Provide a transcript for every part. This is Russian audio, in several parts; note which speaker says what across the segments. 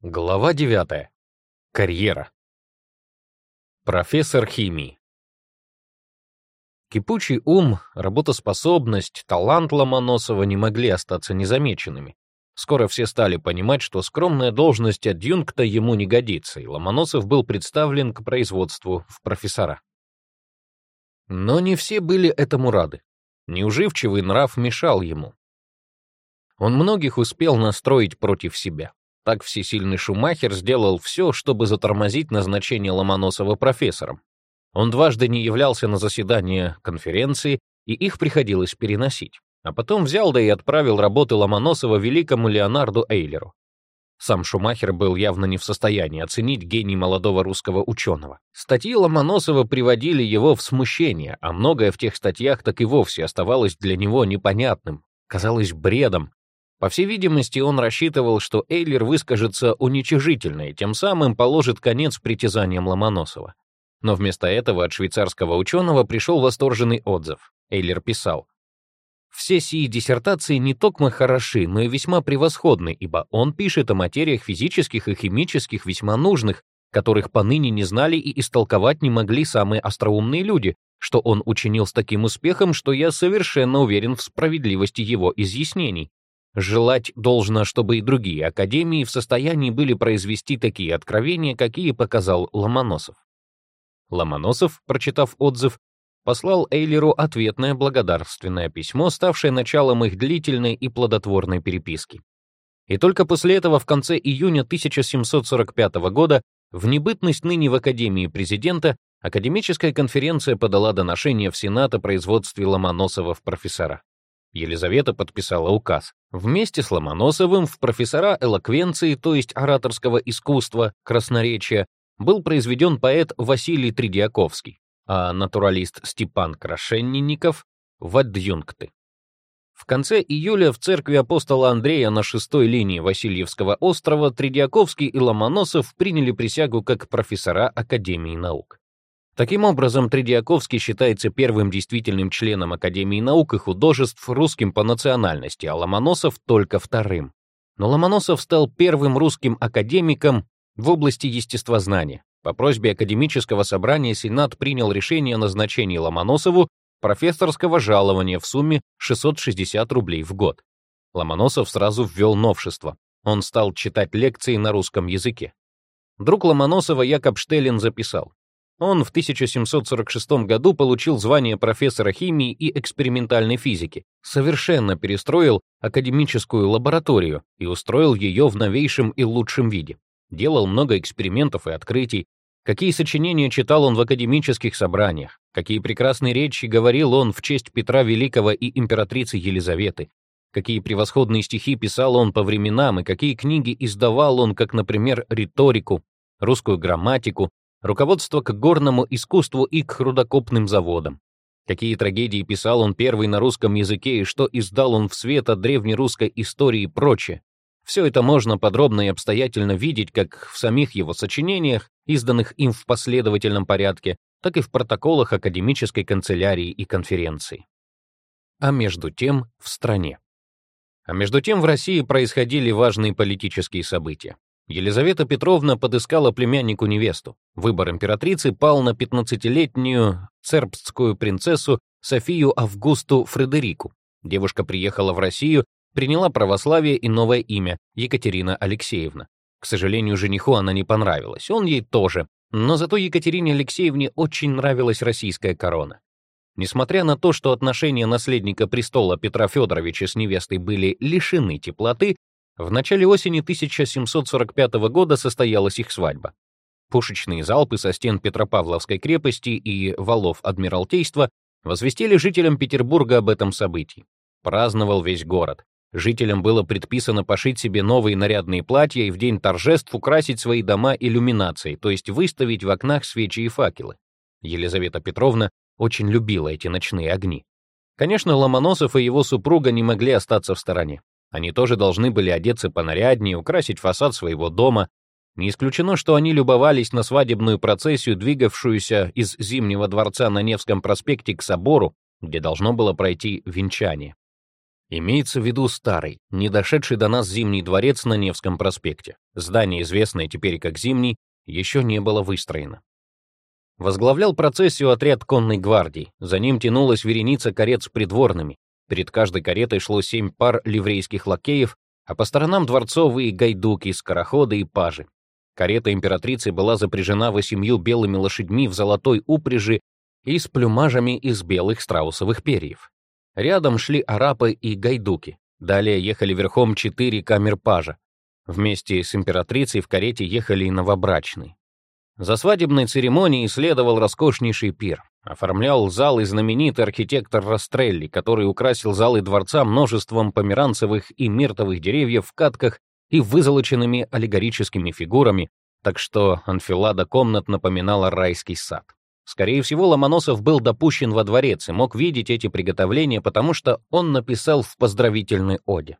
Speaker 1: Глава 9. Карьера. Профессор химии. Кипучий ум, работоспособность, талант Ломоносова не могли остаться незамеченными. Скоро все стали понимать, что скромная должность адъюнкта ему не годится, и Ломоносов был представлен к производству в профессора. Но не все были этому рады. Неуживчивый нрав мешал ему. Он многих успел настроить против себя. Так всесильный Шумахер сделал все, чтобы затормозить назначение Ломоносова профессором. Он дважды не являлся на заседание конференции, и их приходилось переносить. А потом взял да и отправил работы Ломоносова великому Леонарду Эйлеру. Сам Шумахер был явно не в состоянии оценить гений молодого русского ученого. Статьи Ломоносова приводили его в смущение, а многое в тех статьях так и вовсе оставалось для него непонятным, казалось бредом, по всей видимости, он рассчитывал, что Эйлер выскажется уничижительно и тем самым положит конец притязаниям Ломоносова. Но вместо этого от швейцарского ученого пришел восторженный отзыв. Эйлер писал, «Все сии диссертации не только хороши, но и весьма превосходны, ибо он пишет о материях физических и химических весьма нужных, которых поныне не знали и истолковать не могли самые остроумные люди, что он учинил с таким успехом, что я совершенно уверен в справедливости его изъяснений. Желать должно, чтобы и другие академии в состоянии были произвести такие откровения, какие показал Ломоносов. Ломоносов, прочитав отзыв, послал Эйлеру ответное благодарственное письмо, ставшее началом их длительной и плодотворной переписки. И только после этого в конце июня 1745 года в небытность ныне в Академии президента Академическая конференция подала доношение в Сенат о производстве Ломоносова в профессора. Елизавета подписала указ. Вместе с Ломоносовым в профессора элоквенции, то есть ораторского искусства, красноречия, был произведен поэт Василий Тридиаковский, а натуралист Степан Крашеннинников в адъюнкты. В конце июля в церкви апостола Андрея на шестой линии Васильевского острова Тридиаковский и Ломоносов приняли присягу как профессора Академии наук. Таким образом, Тридиаковский считается первым действительным членом Академии наук и художеств русским по национальности, а Ломоносов — только вторым. Но Ломоносов стал первым русским академиком в области естествознания. По просьбе академического собрания Сенат принял решение о назначении Ломоносову профессорского жалования в сумме 660 рублей в год. Ломоносов сразу ввел новшество. Он стал читать лекции на русском языке. Друг Ломоносова Якоб Штеллин записал, он в 1746 году получил звание профессора химии и экспериментальной физики, совершенно перестроил академическую лабораторию и устроил ее в новейшем и лучшем виде. Делал много экспериментов и открытий. Какие сочинения читал он в академических собраниях, какие прекрасные речи говорил он в честь Петра Великого и императрицы Елизаветы, какие превосходные стихи писал он по временам и какие книги издавал он, как, например, риторику, русскую грамматику, руководство к горному искусству и к рудокопным заводам. Какие трагедии писал он первый на русском языке и что издал он в свет от древнерусской истории и прочее. Все это можно подробно и обстоятельно видеть как в самих его сочинениях, изданных им в последовательном порядке, так и в протоколах академической канцелярии и конференции. А между тем в стране. А между тем в России происходили важные политические события. Елизавета Петровна подыскала племяннику невесту. Выбор императрицы пал на 15-летнюю цербстскую принцессу Софию Августу Фредерику. Девушка приехала в Россию, приняла православие и новое имя — Екатерина Алексеевна. К сожалению, жениху она не понравилась, он ей тоже. Но зато Екатерине Алексеевне очень нравилась российская корона. Несмотря на то, что отношения наследника престола Петра Федоровича с невестой были лишены теплоты, в начале осени 1745 года состоялась их свадьба. Пушечные залпы со стен Петропавловской крепости и валов Адмиралтейства возвестили жителям Петербурга об этом событии. Праздновал весь город. Жителям было предписано пошить себе новые нарядные платья и в день торжеств украсить свои дома иллюминацией, то есть выставить в окнах свечи и факелы. Елизавета Петровна очень любила эти ночные огни. Конечно, Ломоносов и его супруга не могли остаться в стороне. Они тоже должны были одеться понаряднее, украсить фасад своего дома. Не исключено, что они любовались на свадебную процессию, двигавшуюся из Зимнего дворца на Невском проспекте к собору, где должно было пройти венчание. Имеется в виду старый, не дошедший до нас Зимний дворец на Невском проспекте. Здание, известное теперь как Зимний, еще не было выстроено. Возглавлял процессию отряд конной гвардии. За ним тянулась вереница карет с придворными. Перед каждой каретой шло семь пар ливрейских лакеев, а по сторонам дворцовые гайдуки, скороходы и пажи. Карета императрицы была запряжена восемью белыми лошадьми в золотой упряжи и с плюмажами из белых страусовых перьев. Рядом шли арапы и гайдуки. Далее ехали верхом четыре камерпажа. Вместе с императрицей в карете ехали и новобрачные. За свадебной церемонией следовал роскошнейший пир. Оформлял зал и знаменитый архитектор Растрелли, который украсил залы дворца множеством померанцевых и миртовых деревьев в катках и вызолоченными аллегорическими фигурами, так что анфилада комнат напоминала райский сад. Скорее всего, Ломоносов был допущен во дворец и мог видеть эти приготовления, потому что он написал в поздравительной оде.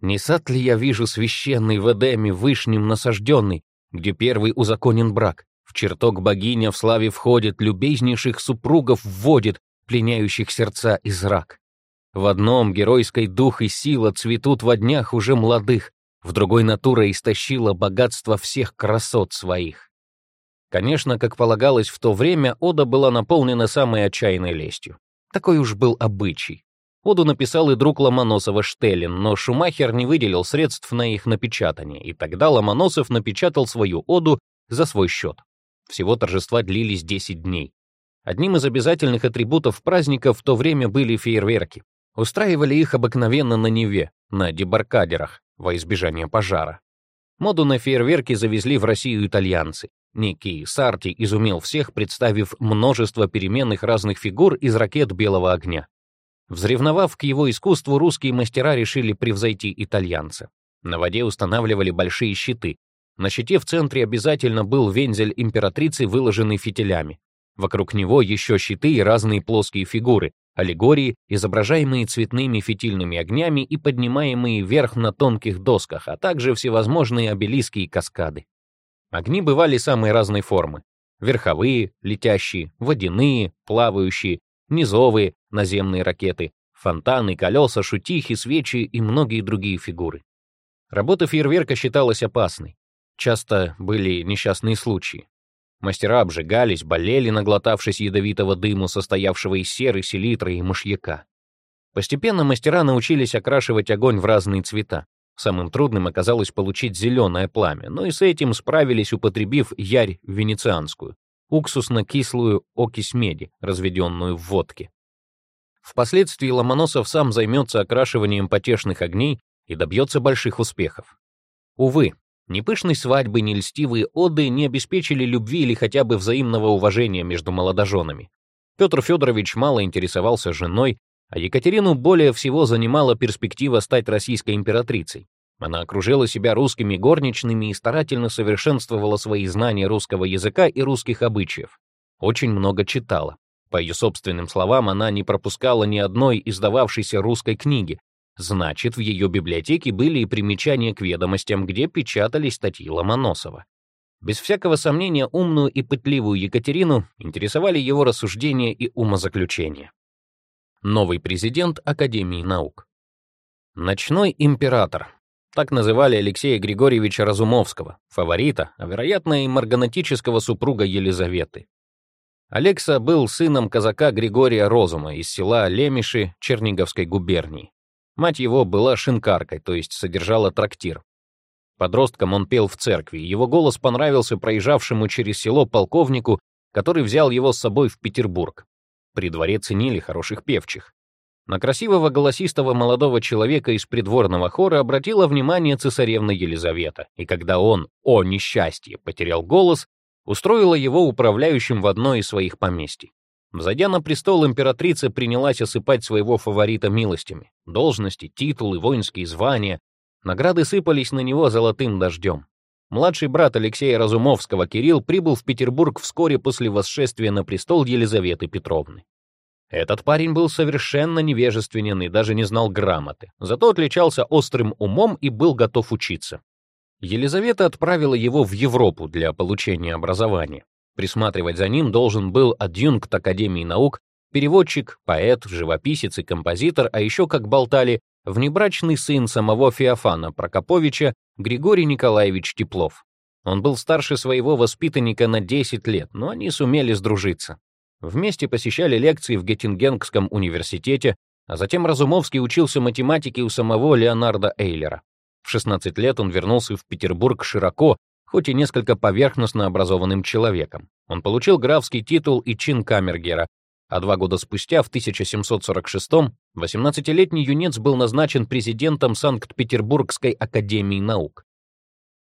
Speaker 1: «Не сад ли я вижу священный в Эдеме вышним насажденный, где первый узаконен брак? В чертог богиня в славе входит, любезнейших супругов вводит, пленяющих сердца и зрак. В одном геройской дух и сила цветут во днях уже молодых, в другой натура истощила богатство всех красот своих. Конечно, как полагалось в то время, ода была наполнена самой отчаянной лестью. Такой уж был обычай. Оду написал и друг Ломоносова Штеллин, но Шумахер не выделил средств на их напечатание, и тогда Ломоносов напечатал свою оду за свой счет. Всего торжества длились 10 дней. Одним из обязательных атрибутов праздника в то время были фейерверки. Устраивали их обыкновенно на Неве, на дебаркадерах, во избежание пожара. Моду на фейерверки завезли в Россию итальянцы. Некий Сарти изумил всех, представив множество переменных разных фигур из ракет белого огня. Взревновав к его искусству, русские мастера решили превзойти итальянца. На воде устанавливали большие щиты. На щите в центре обязательно был вензель императрицы, выложенный фитилями. Вокруг него еще щиты и разные плоские фигуры, аллегории, изображаемые цветными фитильными огнями и поднимаемые вверх на тонких досках, а также всевозможные обелиски и каскады. Огни бывали самой разной формы. Верховые, летящие, водяные, плавающие, низовые, наземные ракеты, фонтаны, колеса, шутихи, свечи и многие другие фигуры. Работа фейерверка считалась опасной. Часто были несчастные случаи. Мастера обжигались, болели, наглотавшись ядовитого дыму, состоявшего из серы, селитры и мышьяка. Постепенно мастера научились окрашивать огонь в разные цвета. Самым трудным оказалось получить зеленое пламя, но и с этим справились, употребив ярь венецианскую, уксусно-кислую окись меди, разведенную в водке. Впоследствии Ломоносов сам займется окрашиванием потешных огней и добьется больших успехов. Увы, ни пышной свадьбы, ни льстивые оды не обеспечили любви или хотя бы взаимного уважения между молодоженами. Петр Федорович мало интересовался женой, а Екатерину более всего занимала перспектива стать российской императрицей. Она окружила себя русскими горничными и старательно совершенствовала свои знания русского языка и русских обычаев. Очень много читала. По ее собственным словам, она не пропускала ни одной издававшейся русской книги. Значит, в ее библиотеке были и примечания к ведомостям, где печатались статьи Ломоносова. Без всякого сомнения, умную и пытливую Екатерину интересовали его рассуждения и умозаключения новый президент Академии наук. Ночной император. Так называли Алексея Григорьевича Разумовского, фаворита, а вероятно и марганатического супруга Елизаветы. Алекса был сыном казака Григория Розума из села Лемиши Черниговской губернии. Мать его была шинкаркой, то есть содержала трактир. Подростком он пел в церкви, его голос понравился проезжавшему через село полковнику, который взял его с собой в Петербург. При дворе ценили хороших певчих. На красивого голосистого молодого человека из придворного хора обратила внимание цесаревна Елизавета, и когда он, о несчастье, потерял голос, устроила его управляющим в одно из своих поместий. Взойдя на престол, императрица принялась осыпать своего фаворита милостями. Должности, титулы, воинские звания. Награды сыпались на него золотым дождем. Младший брат Алексея Разумовского, Кирилл, прибыл в Петербург вскоре после восшествия на престол Елизаветы Петровны. Этот парень был совершенно невежественен и даже не знал грамоты, зато отличался острым умом и был готов учиться. Елизавета отправила его в Европу для получения образования. Присматривать за ним должен был адъюнкт Академии наук Переводчик, поэт, живописец и композитор, а еще, как болтали, внебрачный сын самого Феофана Прокоповича Григорий Николаевич Теплов. Он был старше своего воспитанника на 10 лет, но они сумели сдружиться. Вместе посещали лекции в Геттингенском университете, а затем Разумовский учился математике у самого Леонарда Эйлера. В 16 лет он вернулся в Петербург широко, хоть и несколько поверхностно образованным человеком. Он получил графский титул и чин камергера, а два года спустя, в 1746-м, 18-летний юнец был назначен президентом Санкт-Петербургской академии наук.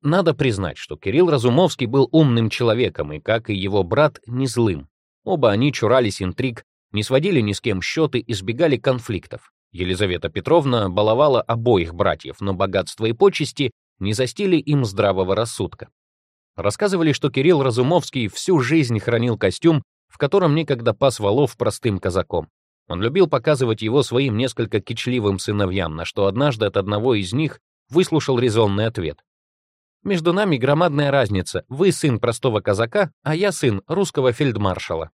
Speaker 1: Надо признать, что Кирилл Разумовский был умным человеком и, как и его брат, не злым. Оба они чурались интриг, не сводили ни с кем счеты, избегали конфликтов. Елизавета Петровна баловала обоих братьев, но богатство и почести не застили им здравого рассудка. Рассказывали, что Кирилл Разумовский всю жизнь хранил костюм, в котором некогда пас валов простым казаком. Он любил показывать его своим несколько кичливым сыновьям, на что однажды от одного из них выслушал резонный ответ. «Между нами громадная разница. Вы сын простого казака, а я сын русского фельдмаршала».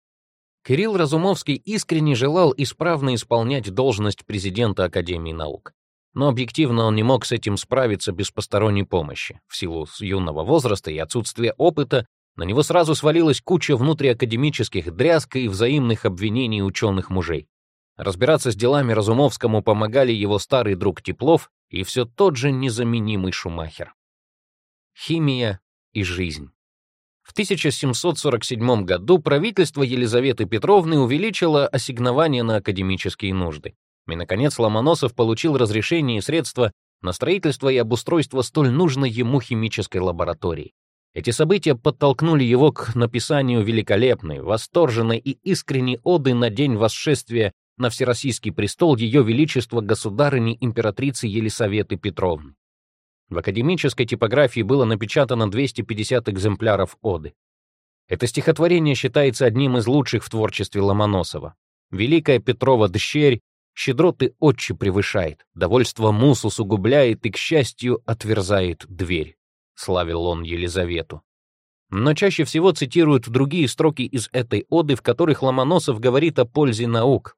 Speaker 1: Кирилл Разумовский искренне желал исправно исполнять должность президента Академии наук. Но объективно он не мог с этим справиться без посторонней помощи. В силу юного возраста и отсутствия опыта на него сразу свалилась куча внутриакадемических дрязг и взаимных обвинений ученых мужей. Разбираться с делами Разумовскому помогали его старый друг Теплов и все тот же незаменимый Шумахер. Химия и жизнь. В 1747 году правительство Елизаветы Петровны увеличило ассигнование на академические нужды. И, наконец, Ломоносов получил разрешение и средства на строительство и обустройство столь нужной ему химической лаборатории. Эти события подтолкнули его к написанию великолепной, восторженной и искренней оды на день восшествия на Всероссийский престол Ее Величества Государыни Императрицы Елисаветы Петровны. В академической типографии было напечатано 250 экземпляров оды. Это стихотворение считается одним из лучших в творчестве Ломоносова. Великая Петрова дщерь щедроты отче превышает, довольство мус усугубляет и, к счастью, отверзает дверь. Славил он Елизавету. Но чаще всего цитируют другие строки из этой оды, в которых Ломоносов говорит о пользе наук.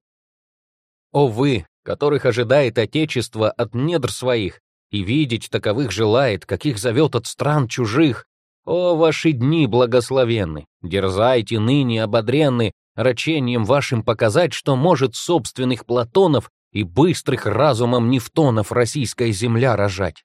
Speaker 1: «О вы, которых ожидает Отечество от недр своих, и видеть таковых желает, каких зовет от стран чужих. О, ваши дни благословенны! Дерзайте ныне ободренны, рачением вашим показать, что может собственных Платонов и быстрых разумом Нефтонов российская земля рожать.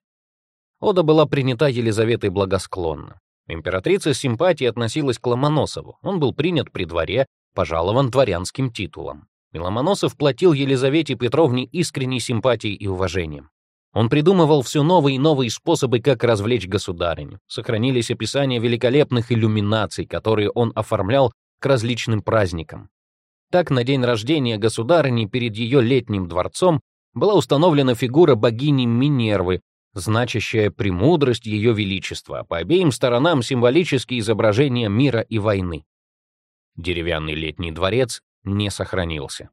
Speaker 1: Ода была принята Елизаветой благосклонно. Императрица с симпатией относилась к Ломоносову. Он был принят при дворе, пожалован дворянским титулом. И Ломоносов платил Елизавете Петровне искренней симпатией и уважением. Он придумывал все новые и новые способы, как развлечь государыню. Сохранились описания великолепных иллюминаций, которые он оформлял к различным праздникам. Так, на день рождения государыни перед ее летним дворцом была установлена фигура богини Минервы, значащая премудрость ее величества, по обеим сторонам символические изображения мира и войны. Деревянный летний дворец не сохранился.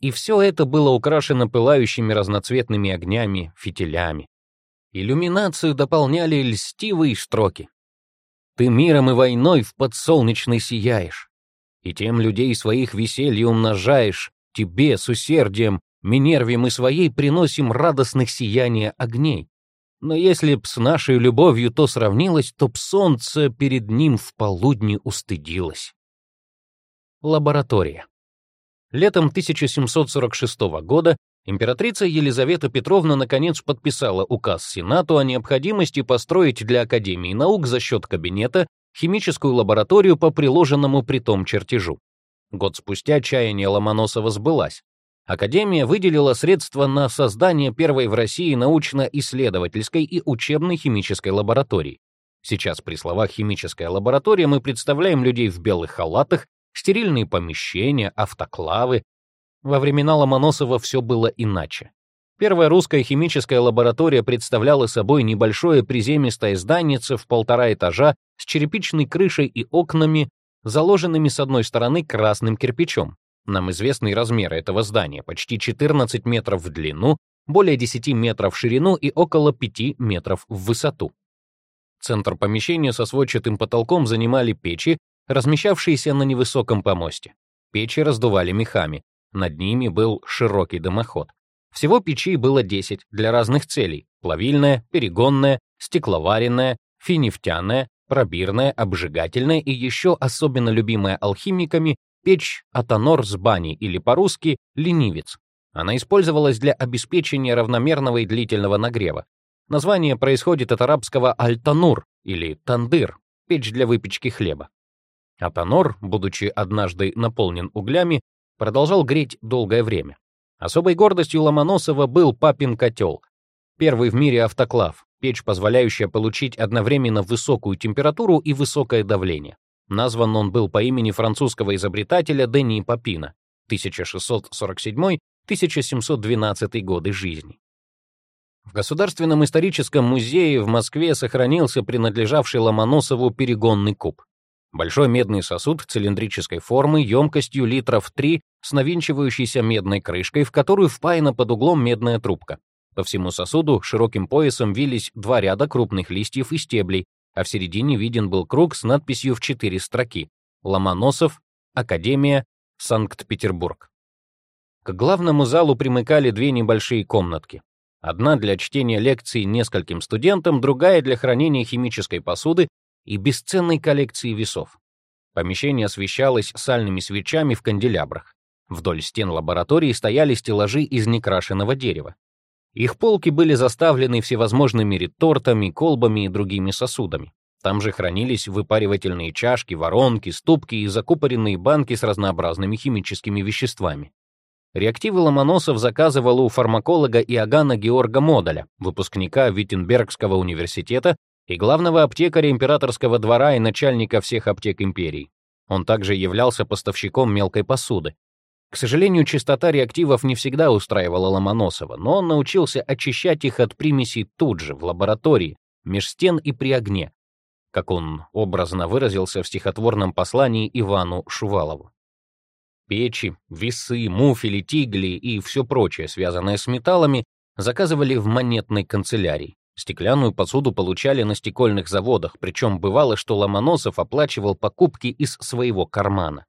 Speaker 1: И все это было украшено пылающими разноцветными огнями, фитилями. Иллюминацию дополняли льстивые строки. «Ты миром и войной в подсолнечной сияешь, и тем людей своих веселье умножаешь, тебе с усердием, Минерве мы своей приносим радостных сияния огней. Но если б с нашей любовью то сравнилось, то б солнце перед ним в полудне устыдилось». Лаборатория. Летом 1746 года императрица Елизавета Петровна наконец подписала указ Сенату о необходимости построить для Академии наук за счет кабинета химическую лабораторию по приложенному при том чертежу. Год спустя чаяние Ломоносова сбылось. Академия выделила средства на создание первой в России научно-исследовательской и учебной химической лаборатории. Сейчас при словах «химическая лаборатория» мы представляем людей в белых халатах стерильные помещения, автоклавы. Во времена Ломоносова все было иначе. Первая русская химическая лаборатория представляла собой небольшое приземистое зданице в полтора этажа с черепичной крышей и окнами, заложенными с одной стороны красным кирпичом. Нам известны размеры этого здания — почти 14 метров в длину, более 10 метров в ширину и около 5 метров в высоту. Центр помещения со сводчатым потолком занимали печи, размещавшиеся на невысоком помосте. Печи раздували мехами. Над ними был широкий дымоход. Всего печей было 10 для разных целей — плавильная, перегонная, стекловаренная, финефтяная, пробирная, обжигательная и еще особенно любимая алхимиками печь Атонор с бани или по-русски ленивец. Она использовалась для обеспечения равномерного и длительного нагрева. Название происходит от арабского альтанур или тандыр, печь для выпечки хлеба. Атонор, будучи однажды наполнен углями, продолжал греть долгое время. Особой гордостью Ломоносова был папин котел, первый в мире автоклав, печь, позволяющая получить одновременно высокую температуру и высокое давление. Назван он был по имени французского изобретателя Дени Папина, 1647-1712 годы жизни. В Государственном историческом музее в Москве сохранился принадлежавший Ломоносову перегонный куб. Большой медный сосуд цилиндрической формы емкостью литров 3 с навинчивающейся медной крышкой, в которую впаяна под углом медная трубка. По всему сосуду широким поясом вились два ряда крупных листьев и стеблей, а в середине виден был круг с надписью в четыре строки «Ломоносов, Академия, Санкт-Петербург». К главному залу примыкали две небольшие комнатки. Одна для чтения лекций нескольким студентам, другая для хранения химической посуды и бесценной коллекции весов. Помещение освещалось сальными свечами в канделябрах. Вдоль стен лаборатории стояли стеллажи из некрашенного дерева. Их полки были заставлены всевозможными ретортами, колбами и другими сосудами. Там же хранились выпаривательные чашки, воронки, ступки и закупоренные банки с разнообразными химическими веществами. Реактивы Ломоносов заказывал у фармаколога Иоганна Георга Модоля, выпускника Виттенбергского университета и главного аптекаря императорского двора и начальника всех аптек империи. Он также являлся поставщиком мелкой посуды, к сожалению, чистота реактивов не всегда устраивала Ломоносова, но он научился очищать их от примесей тут же, в лаборатории, меж стен и при огне, как он образно выразился в стихотворном послании Ивану Шувалову. Печи, весы, муфели, тигли и все прочее, связанное с металлами, заказывали в монетной канцелярии. Стеклянную посуду получали на стекольных заводах, причем бывало, что Ломоносов оплачивал покупки из своего кармана.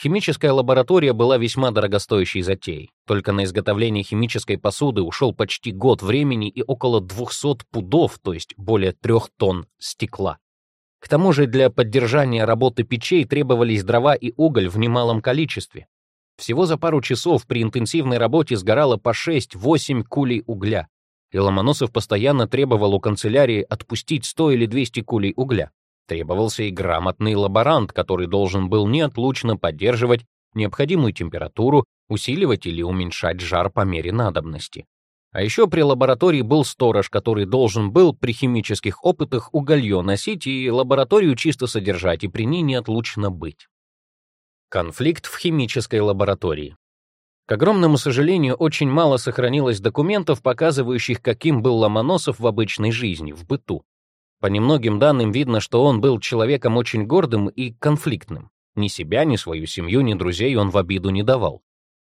Speaker 1: Химическая лаборатория была весьма дорогостоящей затеей. Только на изготовление химической посуды ушел почти год времени и около 200 пудов, то есть более трех тонн стекла. К тому же для поддержания работы печей требовались дрова и уголь в немалом количестве. Всего за пару часов при интенсивной работе сгорало по 6-8 кулей угля, и Ломоносов постоянно требовал у канцелярии отпустить 100 или 200 кулей угля. Требовался и грамотный лаборант, который должен был неотлучно поддерживать необходимую температуру, усиливать или уменьшать жар по мере надобности. А еще при лаборатории был сторож, который должен был при химических опытах уголье носить и лабораторию чисто содержать, и при ней неотлучно быть. Конфликт в химической лаборатории. К огромному сожалению, очень мало сохранилось документов, показывающих, каким был Ломоносов в обычной жизни, в быту. По немногим данным видно, что он был человеком очень гордым и конфликтным. Ни себя, ни свою семью, ни друзей он в обиду не давал.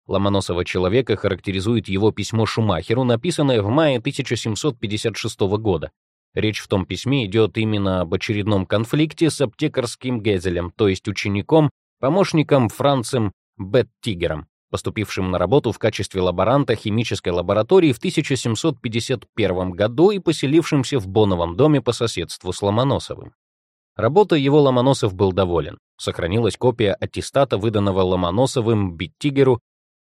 Speaker 1: Ломоносова человека характеризует его письмо Шумахеру, написанное в мае 1756 года. Речь в том письме идет именно об очередном конфликте с аптекарским Гезелем, то есть учеником, помощником Францем Беттигером поступившим на работу в качестве лаборанта химической лаборатории в 1751 году и поселившимся в Боновом доме по соседству с Ломоносовым. Работой его Ломоносов был доволен. Сохранилась копия аттестата, выданного Ломоносовым Беттигеру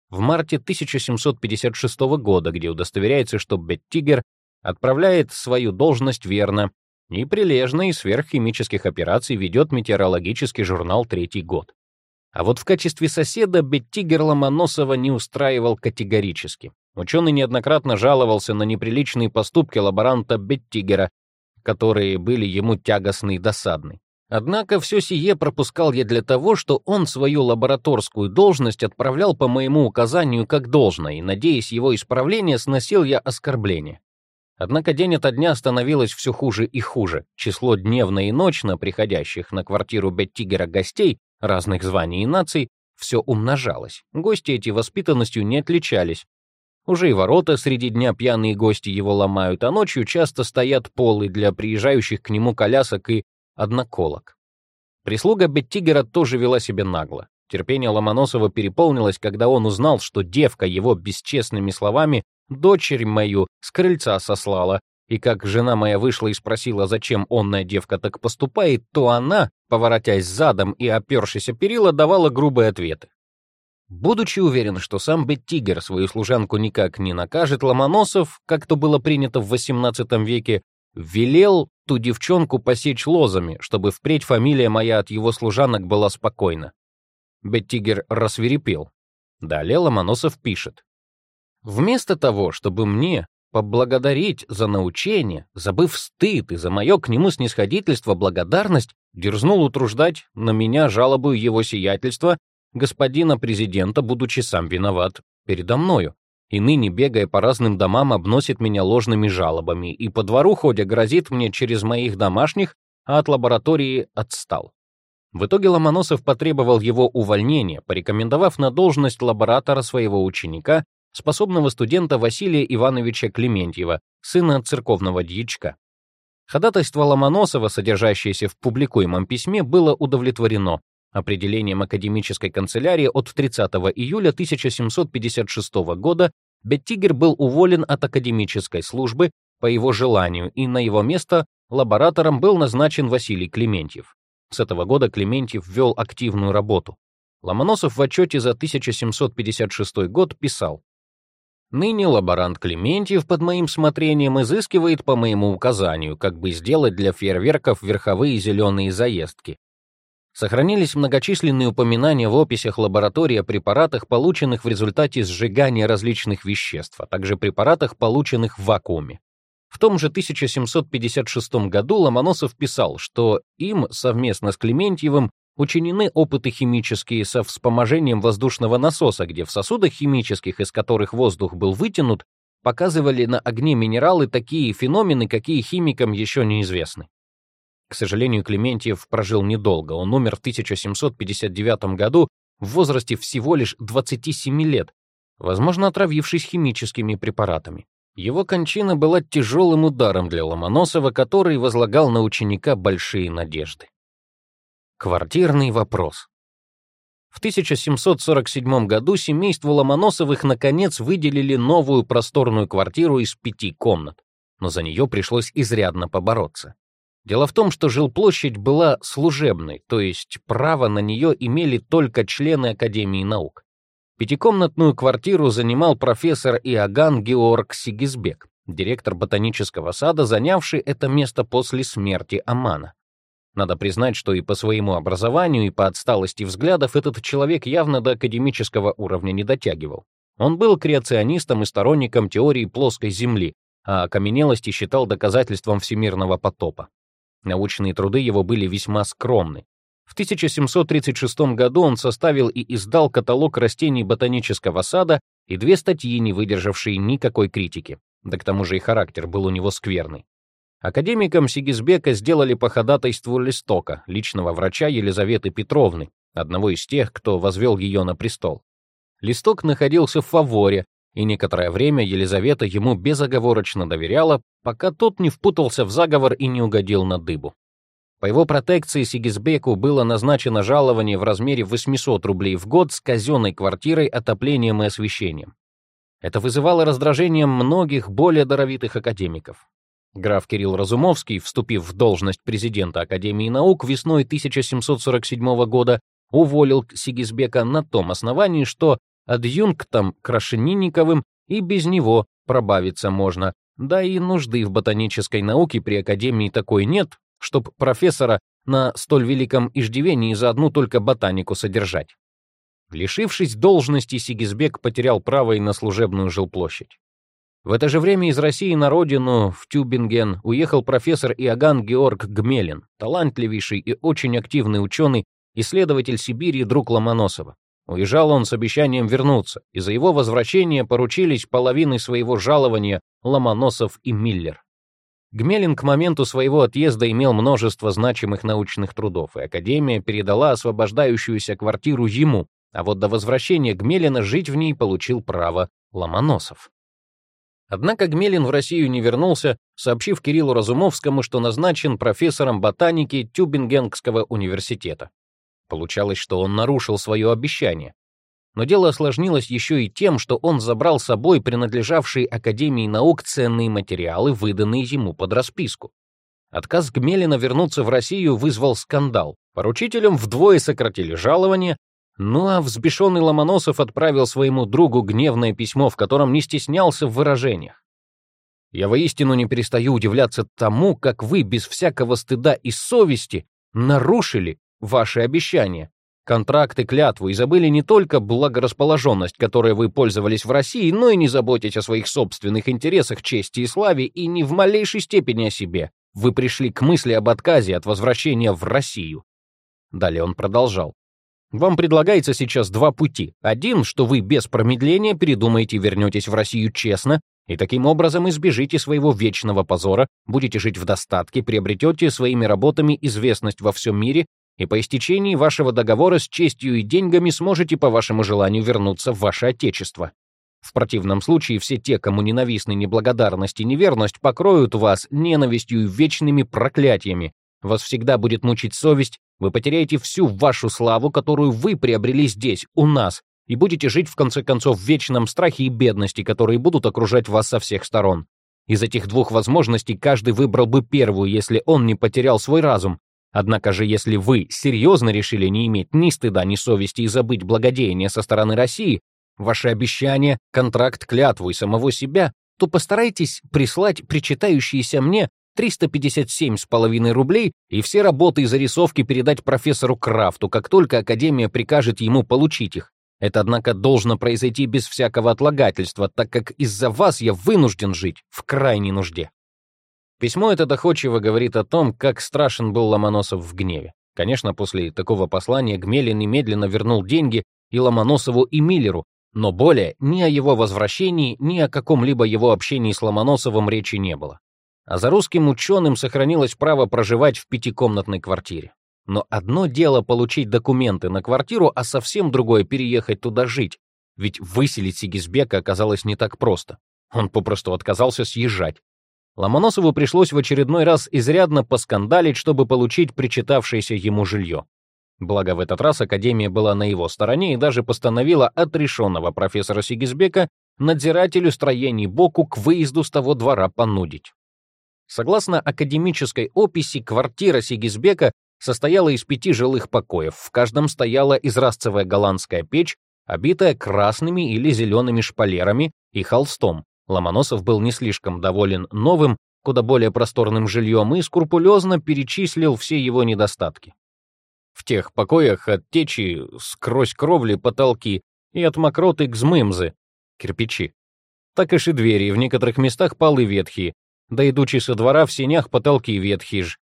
Speaker 1: в марте 1756 года, где удостоверяется, что Беттигер отправляет свою должность верно и прилежно из сверххимических операций ведет метеорологический журнал третий год. А вот в качестве соседа Беттигер Ломоносова не устраивал категорически. Ученый неоднократно жаловался на неприличные поступки лаборанта Беттигера, которые были ему тягостны и досадны. Однако все сие пропускал я для того, что он свою лабораторскую должность отправлял по моему указанию как должно, и, надеясь его исправления, сносил я оскорбление. Однако день ото дня становилось все хуже и хуже. Число дневно и ночно приходящих на квартиру Беттигера гостей разных званий и наций все умножалось. Гости эти воспитанностью не отличались. Уже и ворота среди дня пьяные гости его ломают, а ночью часто стоят полы для приезжающих к нему колясок и одноколок. Прислуга Беттигера тоже вела себя нагло. Терпение Ломоносова переполнилось, когда он узнал, что девка его бесчестными словами «дочерь мою с крыльца сослала», и как жена моя вышла и спросила, зачем онная девка так поступает, то она, поворотясь задом и опершись о перила, давала грубые ответы. Будучи уверен, что сам Беттигер свою служанку никак не накажет, Ломоносов, как то было принято в XVIII веке, велел ту девчонку посечь лозами, чтобы впредь фамилия моя от его служанок была спокойна. Беттигер рассверепел. Далее Ломоносов пишет. «Вместо того, чтобы мне поблагодарить за научение, забыв стыд и за мое к нему снисходительство благодарность, дерзнул утруждать на меня жалобу его сиятельства господина президента, будучи сам виноват передо мною, и ныне, бегая по разным домам, обносит меня ложными жалобами, и по двору ходя грозит мне через моих домашних, а от лаборатории отстал. В итоге Ломоносов потребовал его увольнения, порекомендовав на должность лаборатора своего ученика, способного студента Василия Ивановича Клементьева, сына церковного дьячка. Ходатайство Ломоносова, содержащееся в публикуемом письме, было удовлетворено, Определением академической канцелярии от 30 июля 1756 года Беттигер был уволен от академической службы по его желанию, и на его место лаборатором был назначен Василий Клементьев. С этого года Клементьев вел активную работу. Ломоносов в отчете за 1756 год писал Ныне лаборант Клементьев под моим смотрением изыскивает по моему указанию, как бы сделать для фейерверков верховые зеленые заездки, Сохранились многочисленные упоминания в описях лаборатории о препаратах, полученных в результате сжигания различных веществ, а также препаратах, полученных в вакууме. В том же 1756 году Ломоносов писал, что им совместно с Клементьевым учинены опыты химические со вспоможением воздушного насоса, где в сосудах химических, из которых воздух был вытянут, показывали на огне минералы такие феномены, какие химикам еще неизвестны. К сожалению, Клементьев прожил недолго. Он умер в 1759 году в возрасте всего лишь 27 лет, возможно, отравившись химическими препаратами. Его кончина была тяжелым ударом для Ломоносова, который возлагал на ученика большие надежды. Квартирный вопрос. В 1747 году семейству Ломоносовых наконец выделили новую просторную квартиру из пяти комнат, но за нее пришлось изрядно побороться. Дело в том, что жилплощадь была служебной, то есть право на нее имели только члены Академии наук. Пятикомнатную квартиру занимал профессор Иоганн Георг Сигизбек, директор ботанического сада, занявший это место после смерти Амана. Надо признать, что и по своему образованию, и по отсталости взглядов этот человек явно до академического уровня не дотягивал. Он был креационистом и сторонником теории плоской Земли, а окаменелости считал доказательством всемирного потопа. Научные труды его были весьма скромны. В 1736 году он составил и издал каталог растений ботанического сада и две статьи, не выдержавшие никакой критики. Да к тому же и характер был у него скверный. Академиком Сигизбека сделали по ходатайству Листока, личного врача Елизаветы Петровны, одного из тех, кто возвел ее на престол. Листок находился в фаворе, и некоторое время Елизавета ему безоговорочно доверяла, пока тот не впутался в заговор и не угодил на дыбу. По его протекции Сигизбеку было назначено жалование в размере 800 рублей в год с казенной квартирой, отоплением и освещением. Это вызывало раздражение многих более даровитых академиков. Граф Кирилл Разумовский, вступив в должность президента Академии наук весной 1747 года, уволил Сигизбека на том основании, что адъюнктом Крашенинниковым и без него пробавиться можно, да и нужды в ботанической науке при Академии такой нет, чтоб профессора на столь великом иждивении за одну только ботанику содержать. Лишившись должности, Сигизбек потерял право и на служебную жилплощадь. В это же время из России на родину, в Тюбинген, уехал профессор Иоганн Георг Гмелин, талантливейший и очень активный ученый, исследователь Сибири и друг Ломоносова. Уезжал он с обещанием вернуться, и за его возвращение поручились половиной своего жалования Ломоносов и Миллер. Гмелин к моменту своего отъезда имел множество значимых научных трудов, и Академия передала освобождающуюся квартиру ему, а вот до возвращения Гмелина жить в ней получил право Ломоносов. Однако Гмелин в Россию не вернулся, сообщив Кириллу Разумовскому, что назначен профессором ботаники Тюбингенского университета. Получалось, что он нарушил свое обещание. Но дело осложнилось еще и тем, что он забрал с собой принадлежавшие Академии наук ценные материалы, выданные ему под расписку. Отказ Гмелина вернуться в Россию вызвал скандал. Поручителям вдвое сократили жалование, ну а взбешенный Ломоносов отправил своему другу гневное письмо, в котором не стеснялся в выражениях. «Я воистину не перестаю удивляться тому, как вы без всякого стыда и совести нарушили ваши обещания, контракты, клятву и забыли не только благорасположенность, которой вы пользовались в России, но и не заботить о своих собственных интересах, чести и славе и ни в малейшей степени о себе. Вы пришли к мысли об отказе от возвращения в Россию. Далее он продолжал. Вам предлагается сейчас два пути. Один, что вы без промедления передумаете и вернетесь в Россию честно, и таким образом избежите своего вечного позора, будете жить в достатке, приобретете своими работами известность во всем мире, и по истечении вашего договора с честью и деньгами сможете по вашему желанию вернуться в ваше Отечество. В противном случае все те, кому ненавистны неблагодарность и неверность, покроют вас ненавистью и вечными проклятиями. Вас всегда будет мучить совесть, вы потеряете всю вашу славу, которую вы приобрели здесь, у нас, и будете жить в конце концов в вечном страхе и бедности, которые будут окружать вас со всех сторон. Из этих двух возможностей каждый выбрал бы первую, если он не потерял свой разум. Однако же, если вы серьезно решили не иметь ни стыда, ни совести и забыть благодеяние со стороны России, Ваши обещания, контракт, клятву и самого себя, то постарайтесь прислать причитающиеся мне 357,5 рублей и все работы и зарисовки передать профессору Крафту, как только Академия прикажет ему получить их. Это, однако, должно произойти без всякого отлагательства, так как из-за вас я вынужден жить в крайней нужде. Письмо это доходчиво говорит о том, как страшен был Ломоносов в гневе. Конечно, после такого послания Гмелин немедленно вернул деньги и Ломоносову, и Миллеру, но более ни о его возвращении, ни о каком-либо его общении с Ломоносовым речи не было. А за русским ученым сохранилось право проживать в пятикомнатной квартире. Но одно дело получить документы на квартиру, а совсем другое — переехать туда жить. Ведь выселить Сигизбека оказалось не так просто. Он попросту отказался съезжать. Ломоносову пришлось в очередной раз изрядно поскандалить, чтобы получить причитавшееся ему жилье. Благо, в этот раз Академия была на его стороне и даже постановила отрешенного профессора Сигизбека надзирателю строений Боку к выезду с того двора понудить. Согласно академической описи, квартира Сигизбека состояла из пяти жилых покоев, в каждом стояла изразцевая голландская печь, обитая красными или зелеными шпалерами и холстом. Ломоносов был не слишком доволен новым, куда более просторным жильем и скрупулезно перечислил все его недостатки. В тех покоях от течи сквозь кровли потолки и от мокроты к змымзы, кирпичи. Так и двери, в некоторых местах полы ветхие, да идучи со двора в сенях потолки ветхие ж,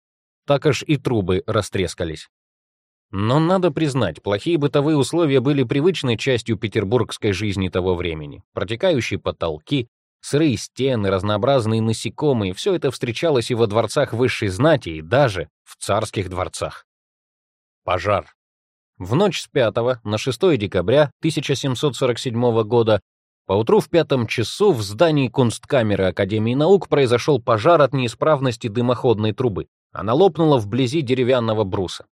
Speaker 1: так аж и трубы растрескались. Но надо признать, плохие бытовые условия были привычной частью петербургской жизни того времени. Протекающие потолки, сырые стены, разнообразные насекомые — все это встречалось и во дворцах высшей знати, и даже в царских дворцах. Пожар. В ночь с 5 на 6 декабря 1747 года поутру в пятом часу в здании Кунсткамеры Академии наук произошел пожар от неисправности дымоходной трубы. Она лопнула вблизи деревянного бруса.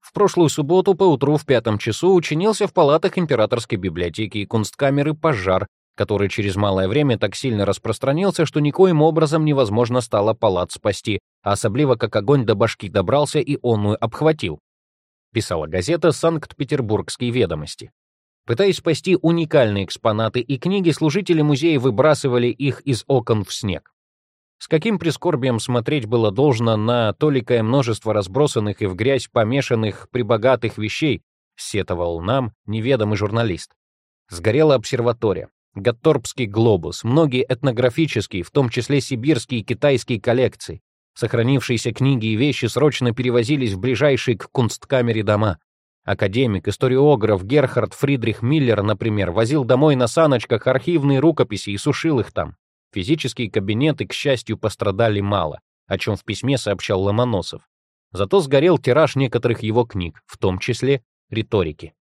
Speaker 1: В прошлую субботу поутру в пятом часу учинился в палатах Императорской библиотеки и Кунсткамеры пожар, который через малое время так сильно распространился, что никоим образом невозможно стало палат спасти, а особливо как огонь до башки добрался и онную обхватил писала газета «Санкт-Петербургские ведомости». Пытаясь спасти уникальные экспонаты и книги, служители музея выбрасывали их из окон в снег. С каким прискорбием смотреть было должно на толикое множество разбросанных и в грязь помешанных прибогатых вещей, сетовал нам неведомый журналист. Сгорела обсерватория, Гатторпский глобус, многие этнографические, в том числе сибирские и китайские коллекции, Сохранившиеся книги и вещи срочно перевозились в ближайшие к кунсткамере дома. Академик, историограф Герхард Фридрих Миллер, например, возил домой на саночках архивные рукописи и сушил их там. Физические кабинеты, к счастью, пострадали мало, о чем в письме сообщал Ломоносов. Зато сгорел тираж некоторых его книг, в том числе риторики.